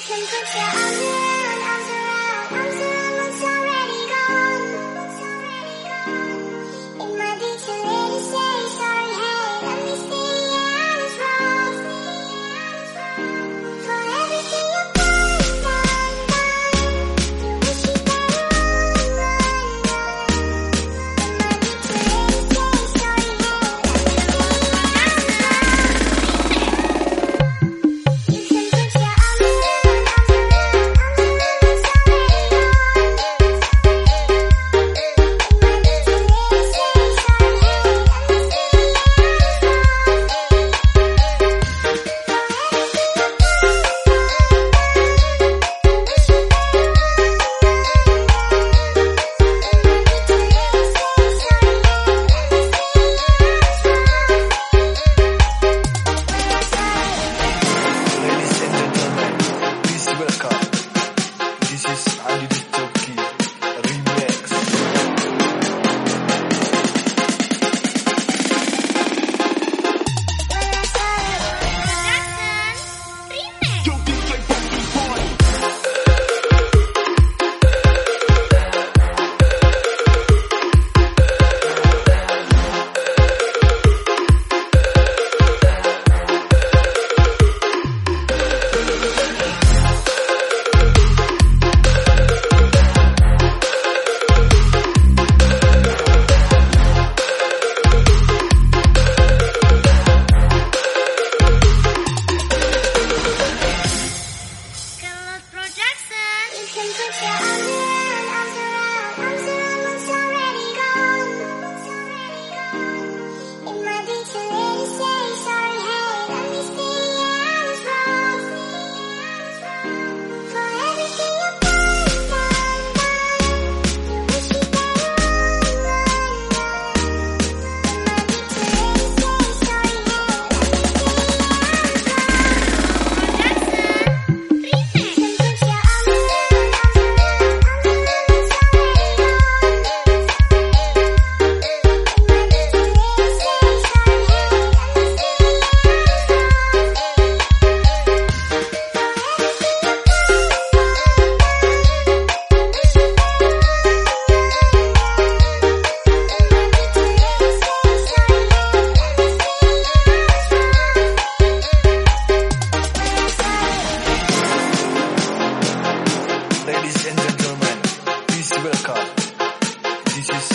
天空下面天空恰安逸 Welcome. This is